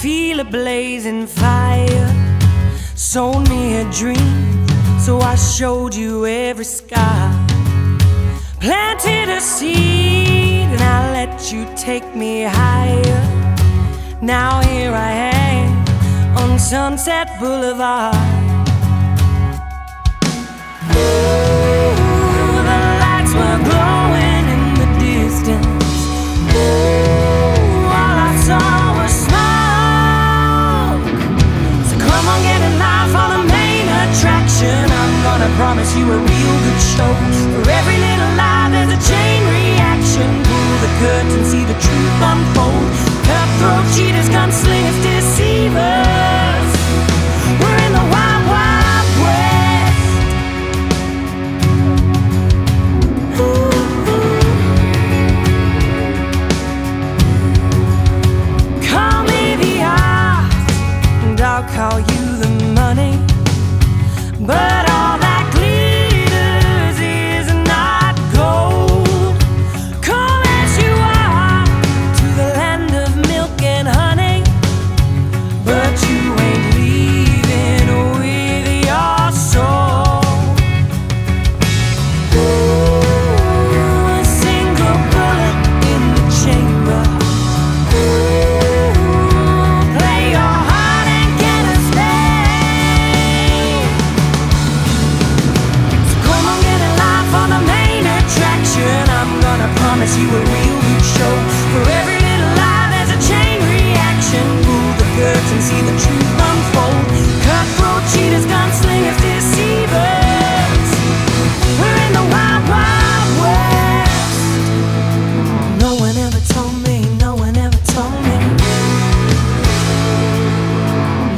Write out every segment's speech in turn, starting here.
feel a blazing fire. Sold me a dream, so I showed you every scar. Planted a seed, and I let you take me higher. Now here I am on Sunset Boulevard. Promise you a real good show. For every little lie, there's a chain reaction. Pull the curtain, see the truth promise you a real good show. For every little lie, there's a chain reaction. Pull the curtain, see the truth unfold. Cutthroat cheaters, gunslingers, deceivers. We're in the wild, wild west. No one ever told me, no one ever told me.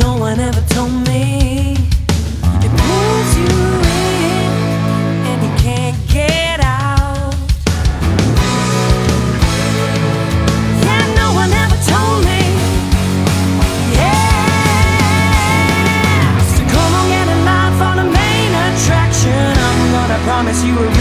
No one ever told me. You a